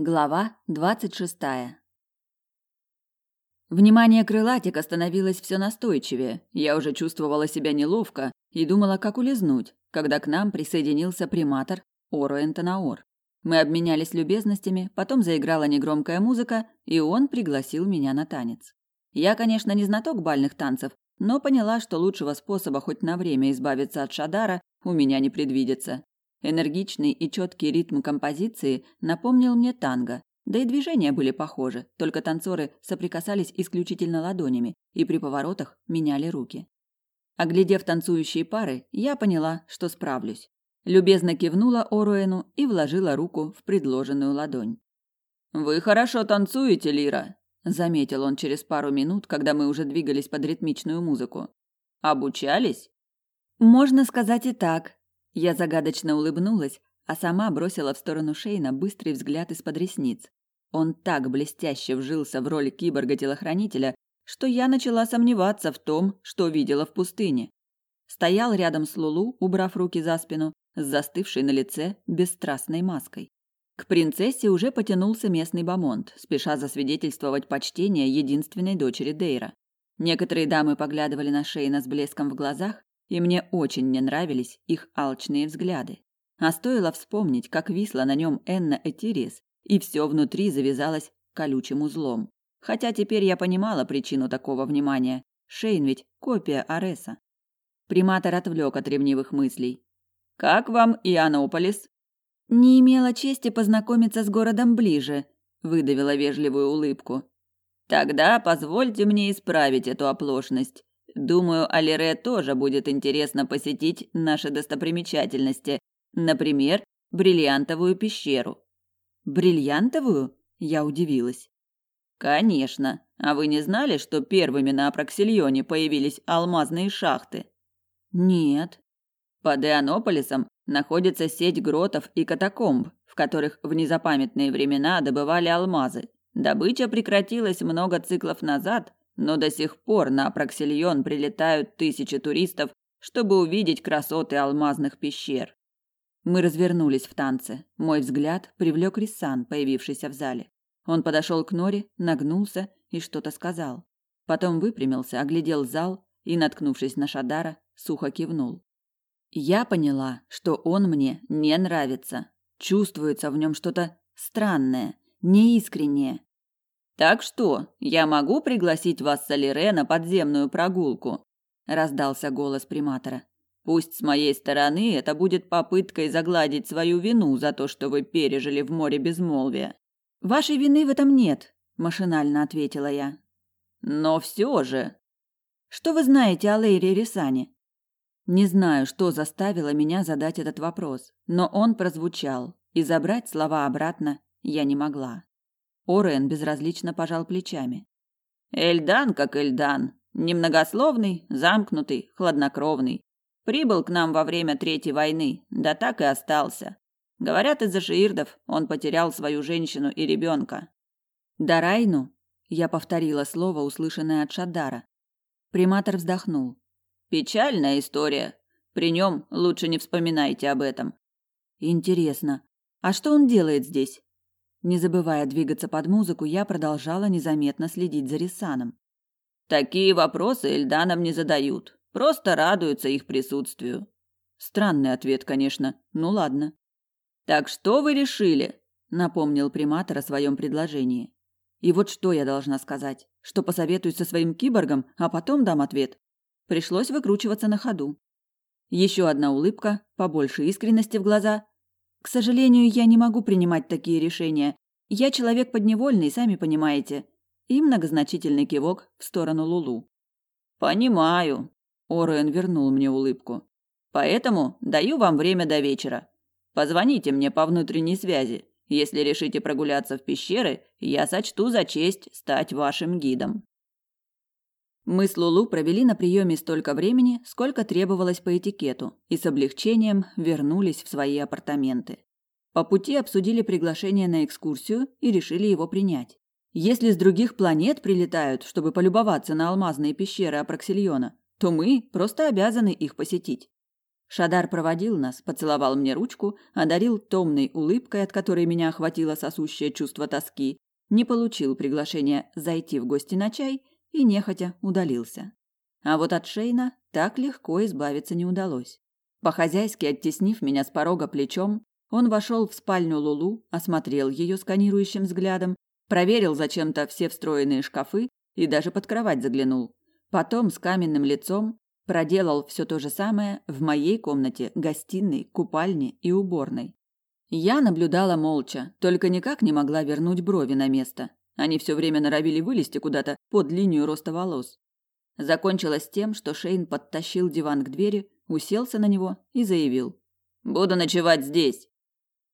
Глава двадцать шестая. Внимание крылатика становилось все настойчивее. Я уже чувствовала себя неловко и думала, как улизнуть, когда к нам присоединился приматор Оро Энтонаор. Мы обменялись любезностями, потом заиграла негромкая музыка, и он пригласил меня на танец. Я, конечно, не знаток бальных танцев, но поняла, что лучшего способа хоть на время избавиться от Шадара у меня не предвидится. Энергичный и четкий ритм композиции напомнил мне танго, да и движения были похожи, только танцоры соприкасались исключительно ладонями и при поворотах меняли руки. Оглядев танцующие пары, я поняла, что справлюсь. Любезно кивнула Оруэну и вложила руку в предложенную ладонь. «Вы хорошо танцуете, Лира», – заметил он через пару минут, когда мы уже двигались под ритмичную музыку. «Обучались?» «Можно сказать и так», я загадочно улыбнулась, а сама бросила в сторону Шейна быстрый взгляд из-под ресниц. Он так блестяще вжился в роль киборга-телохранителя, что я начала сомневаться в том, что видела в пустыне. Стоял рядом с Лулу, убрав руки за спину, с застывшей на лице бесстрастной маской. К принцессе уже потянулся местный бамонт, спеша засвидетельствовать почтение единственной дочери Дейра. Некоторые дамы поглядывали на Шейна с блеском в глазах, и мне очень не нравились их алчные взгляды. А стоило вспомнить, как висла на нем Энна Этирис, и все внутри завязалось колючим узлом. Хотя теперь я понимала причину такого внимания. Шейн ведь копия Ареса. Приматор отвлек от ревнивых мыслей. «Как вам Иоаннополис?» «Не имела чести познакомиться с городом ближе», – выдавила вежливую улыбку. «Тогда позвольте мне исправить эту оплошность. Думаю, Алире тоже будет интересно посетить наши достопримечательности, например, бриллиантовую пещеру. Бриллиантовую? Я удивилась. Конечно. А вы не знали, что первыми на Апраксильоне появились алмазные шахты? Нет. Под Эонополисом находится сеть гротов и катакомб, в которых в незапамятные времена добывали алмазы. Добыча прекратилась много циклов назад, но до сих пор на Проксильон прилетают тысячи туристов, чтобы увидеть красоты алмазных пещер. Мы развернулись в танце. Мой взгляд привлек Рисан, появившийся в зале. Он подошел к Норе, нагнулся и что-то сказал. Потом выпрямился, оглядел зал и, наткнувшись на Шадара, сухо кивнул. Я поняла, что он мне не нравится. Чувствуется в нем что-то странное, неискреннее, так что, я могу пригласить вас с Алире на подземную прогулку? раздался голос приматора. Пусть с моей стороны это будет попыткой загладить свою вину за то, что вы пережили в море безмолвия. Вашей вины в этом нет, машинально ответила я. Но все же. Что вы знаете о Лейре Рисане? Не знаю, что заставило меня задать этот вопрос, но он прозвучал, и забрать слова обратно я не могла. Орен безразлично пожал плечами. Эльдан как Эльдан, немногословный, замкнутый, хладнокровный. Прибыл к нам во время Третьей войны, да так и остался. Говорят, из-за шиирдов он потерял свою женщину и ребенка. Дарайну, я повторила слово, услышанное от Шадара. Приматор вздохнул. Печальная история. При нем лучше не вспоминайте об этом. Интересно, а что он делает здесь? Не забывая двигаться под музыку, я продолжала незаметно следить за Рисаном. Такие вопросы Эльданам не задают, просто радуются их присутствию. Странный ответ, конечно. Ну ладно. Так что вы решили? напомнил приматор о своем предложении. И вот что я должна сказать? Что посоветуюсь со своим киборгом, а потом дам ответ. Пришлось выкручиваться на ходу. Еще одна улыбка, побольше искренности в глаза, к сожалению, я не могу принимать такие решения. Я человек подневольный, сами понимаете. И многозначительный кивок в сторону Лулу. Понимаю. Оруэн вернул мне улыбку. Поэтому даю вам время до вечера. Позвоните мне по внутренней связи. Если решите прогуляться в пещеры, я сочту за честь стать вашим гидом. Мы с Лулу провели на приеме столько времени, сколько требовалось по этикету, и с облегчением вернулись в свои апартаменты. По пути обсудили приглашение на экскурсию и решили его принять. Если с других планет прилетают, чтобы полюбоваться на алмазные пещеры Апраксильона, то мы просто обязаны их посетить. Шадар проводил нас, поцеловал мне ручку, одарил томной улыбкой, от которой меня охватило сосущее чувство тоски, не получил приглашения зайти в гости на чай и нехотя удалился. А вот от Шейна так легко избавиться не удалось. По-хозяйски оттеснив меня с порога плечом, он вошел в спальню Лулу, осмотрел ее сканирующим взглядом, проверил зачем-то все встроенные шкафы и даже под кровать заглянул. Потом с каменным лицом проделал все то же самое в моей комнате, гостиной, купальне и уборной. Я наблюдала молча, только никак не могла вернуть брови на место. Они все время норовили вылезти куда-то под линию роста волос. Закончилось тем, что Шейн подтащил диван к двери, уселся на него и заявил: "Буду ночевать здесь".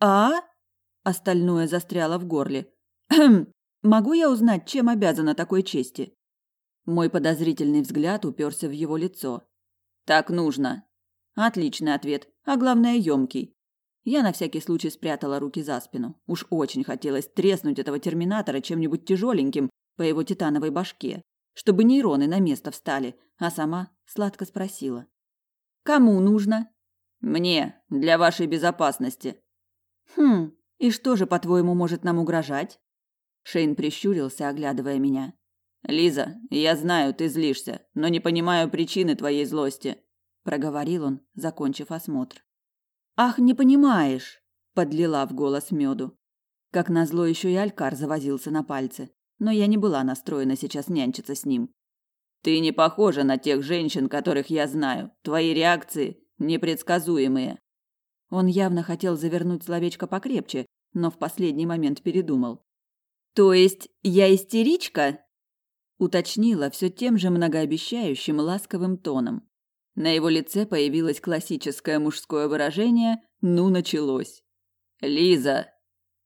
А? Остальное застряло в горле. Могу я узнать, чем обязана такой чести? Мой подозрительный взгляд уперся в его лицо. Так нужно. Отличный ответ, а главное ёмкий. Я на всякий случай спрятала руки за спину. Уж очень хотелось треснуть этого терминатора чем-нибудь тяжеленьким по его титановой башке, чтобы нейроны на место встали, а сама сладко спросила: "Кому нужно?" "Мне, для вашей безопасности". "Хм, и что же, по-твоему, может нам угрожать?" Шейн прищурился, оглядывая меня. Лиза, я знаю, ты злишься, но не понимаю причины твоей злости, проговорил он, закончив осмотр. Ах, не понимаешь, подлила в голос меду. Как назло еще и Алькар завозился на пальце, но я не была настроена сейчас нянчиться с ним. Ты не похожа на тех женщин, которых я знаю. Твои реакции непредсказуемые. Он явно хотел завернуть словечко покрепче, но в последний момент передумал. То есть я истеричка? уточнила все тем же многообещающим ласковым тоном. На его лице появилось классическое мужское выражение «ну началось». «Лиза!»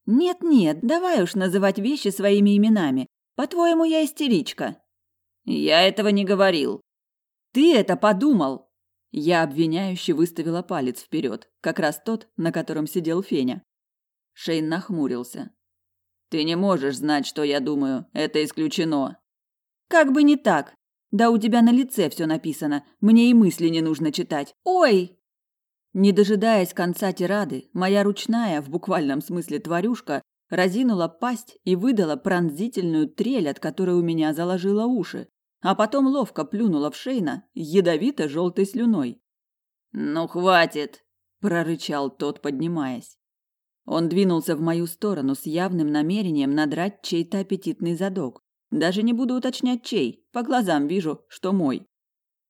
«Нет-нет, давай уж называть вещи своими именами. По-твоему, я истеричка?» «Я этого не говорил». «Ты это подумал!» Я обвиняюще выставила палец вперед, как раз тот, на котором сидел Феня. Шейн нахмурился. «Ты не можешь знать, что я думаю. Это исключено. Как бы не так. Да у тебя на лице все написано. Мне и мысли не нужно читать. Ой! Не дожидаясь конца тирады, моя ручная, в буквальном смысле тварюшка, разинула пасть и выдала пронзительную трель, от которой у меня заложило уши, а потом ловко плюнула в Шейна ядовито желтой слюной. "Ну хватит", прорычал тот, поднимаясь. Он двинулся в мою сторону с явным намерением надрать чей-то аппетитный задок. Даже не буду уточнять чей, по глазам вижу, что мой.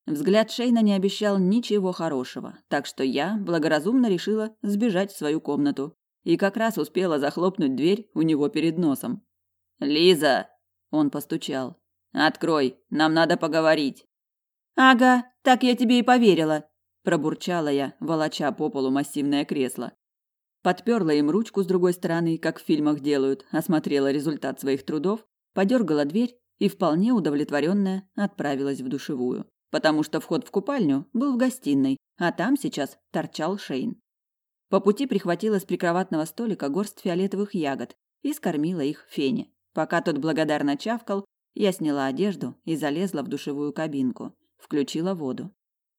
Взгляд Шейна не обещал ничего хорошего, так что я благоразумно решила сбежать в свою комнату и как раз успела захлопнуть дверь у него перед носом. «Лиза!» – он постучал. «Открой, нам надо поговорить». «Ага, так я тебе и поверила», – пробурчала я, волоча по полу массивное кресло. Подперла им ручку с другой стороны, как в фильмах делают, осмотрела результат своих трудов подергала дверь и вполне удовлетворенная отправилась в душевую, потому что вход в купальню был в гостиной, а там сейчас торчал Шейн. По пути прихватила с прикроватного столика горсть фиолетовых ягод и скормила их Фене. Пока тот благодарно чавкал, я сняла одежду и залезла в душевую кабинку, включила воду.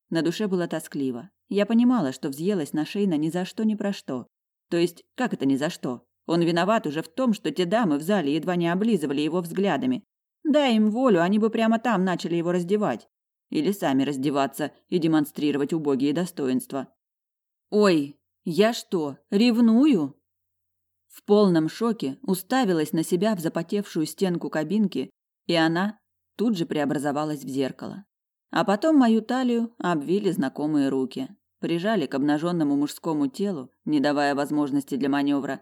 На душе было тоскливо. Я понимала, что взъелась на Шейна ни за что ни про что. То есть, как это ни за что? Он виноват уже в том, что те дамы в зале едва не облизывали его взглядами. Дай им волю, они бы прямо там начали его раздевать. Или сами раздеваться и демонстрировать убогие достоинства. Ой, я что, ревную? В полном шоке уставилась на себя в запотевшую стенку кабинки, и она тут же преобразовалась в зеркало. А потом мою талию обвили знакомые руки, прижали к обнаженному мужскому телу, не давая возможности для маневра,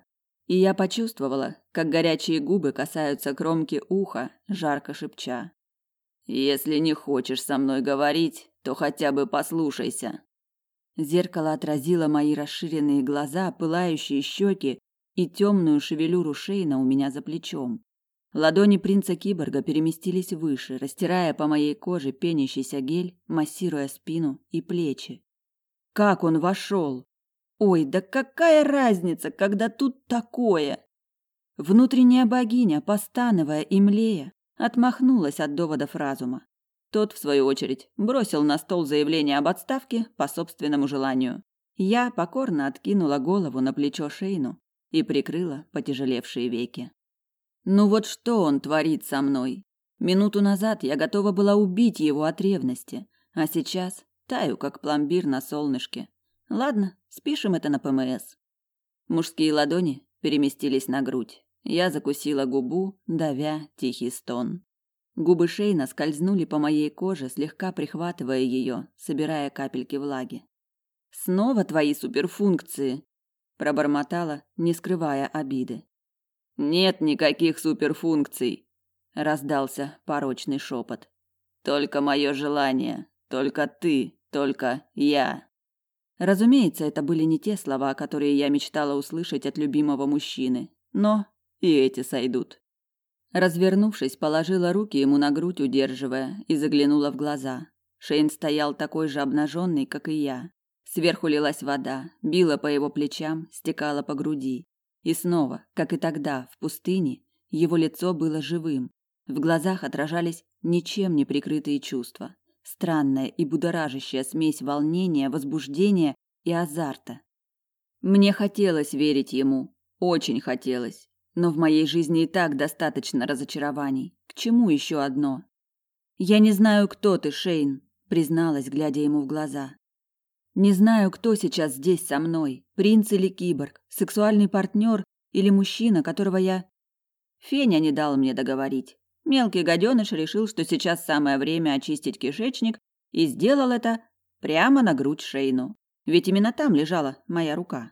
и я почувствовала, как горячие губы касаются кромки уха, жарко шепча. «Если не хочешь со мной говорить, то хотя бы послушайся». Зеркало отразило мои расширенные глаза, пылающие щеки и темную шевелюру Шейна у меня за плечом. Ладони принца Киборга переместились выше, растирая по моей коже пенящийся гель, массируя спину и плечи. Как он вошел! Ой, да какая разница, когда тут такое? Внутренняя богиня, постановая и млея, отмахнулась от доводов разума. Тот, в свою очередь, бросил на стол заявление об отставке по собственному желанию. Я покорно откинула голову на плечо Шейну и прикрыла потяжелевшие веки. Ну вот что он творит со мной? Минуту назад я готова была убить его от ревности, а сейчас таю, как пломбир на солнышке. Ладно, спишем это на ПМС. Мужские ладони переместились на грудь. Я закусила губу, давя тихий стон. Губы Шейна скользнули по моей коже, слегка прихватывая ее, собирая капельки влаги. Снова твои суперфункции, пробормотала, не скрывая обиды. Нет никаких суперфункций, раздался порочный шепот. Только мое желание, только ты, только я. Разумеется, это были не те слова, которые я мечтала услышать от любимого мужчины, но и эти сойдут. Развернувшись, положила руки ему на грудь, удерживая, и заглянула в глаза. Шейн стоял такой же обнаженный, как и я. Сверху лилась вода, била по его плечам, стекала по груди. И снова, как и тогда, в пустыне, его лицо было живым. В глазах отражались ничем не прикрытые чувства. Странная и будоражащая смесь волнения, возбуждения и азарта. Мне хотелось верить ему, очень хотелось, но в моей жизни и так достаточно разочарований. К чему еще одно? Я не знаю, кто ты, Шейн, призналась, глядя ему в глаза. Не знаю, кто сейчас здесь со мной, принц или киборг, сексуальный партнер или мужчина, которого я... Феня не дал мне договорить. Мелкий гаденыш решил, что сейчас самое время очистить кишечник, и сделал это прямо на грудь Шейну. Ведь именно там лежала моя рука.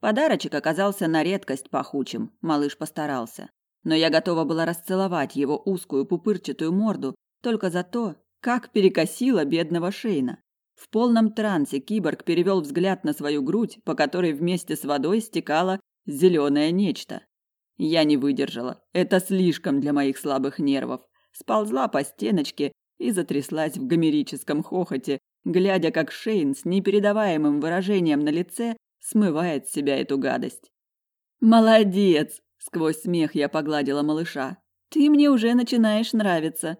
Подарочек оказался на редкость пахучим, малыш постарался. Но я готова была расцеловать его узкую пупырчатую морду только за то, как перекосила бедного Шейна. В полном трансе киборг перевел взгляд на свою грудь, по которой вместе с водой стекало зеленое нечто. Я не выдержала. Это слишком для моих слабых нервов. Сползла по стеночке и затряслась в гомерическом хохоте, глядя, как Шейн с непередаваемым выражением на лице смывает с себя эту гадость. «Молодец!» – сквозь смех я погладила малыша. «Ты мне уже начинаешь нравиться!»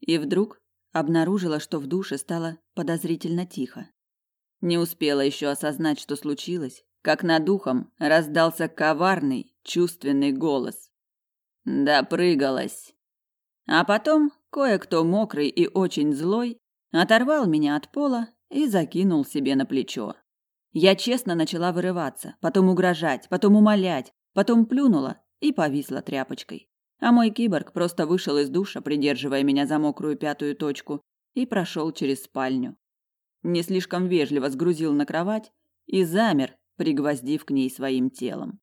И вдруг обнаружила, что в душе стало подозрительно тихо. Не успела еще осознать, что случилось, как над ухом раздался коварный, чувственный голос. Допрыгалась. А потом кое-кто мокрый и очень злой оторвал меня от пола и закинул себе на плечо. Я честно начала вырываться, потом угрожать, потом умолять, потом плюнула и повисла тряпочкой. А мой киборг просто вышел из душа, придерживая меня за мокрую пятую точку, и прошел через спальню. Не слишком вежливо сгрузил на кровать и замер, пригвоздив к ней своим телом.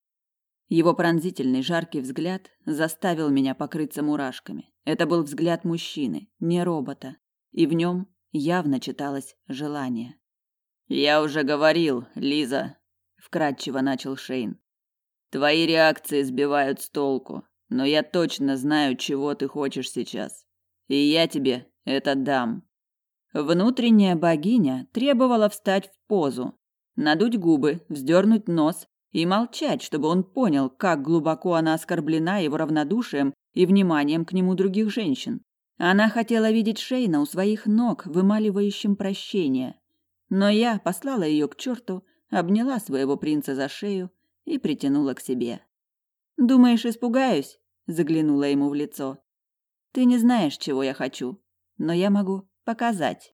Его пронзительный жаркий взгляд заставил меня покрыться мурашками. Это был взгляд мужчины, не робота, и в нем явно читалось желание. Я уже говорил, Лиза, вкратчиво начал Шейн. Твои реакции сбивают с толку. Но я точно знаю, чего ты хочешь сейчас. И я тебе это дам. Внутренняя богиня требовала встать в позу, надуть губы, вздернуть нос и молчать, чтобы он понял, как глубоко она оскорблена его равнодушием и вниманием к нему других женщин. Она хотела видеть Шейна у своих ног, вымаливающим прощение. Но я послала ее к черту, обняла своего принца за шею и притянула к себе. Думаешь, испугаюсь? Заглянула ему в лицо. Ты не знаешь, чего я хочу, но я могу показать.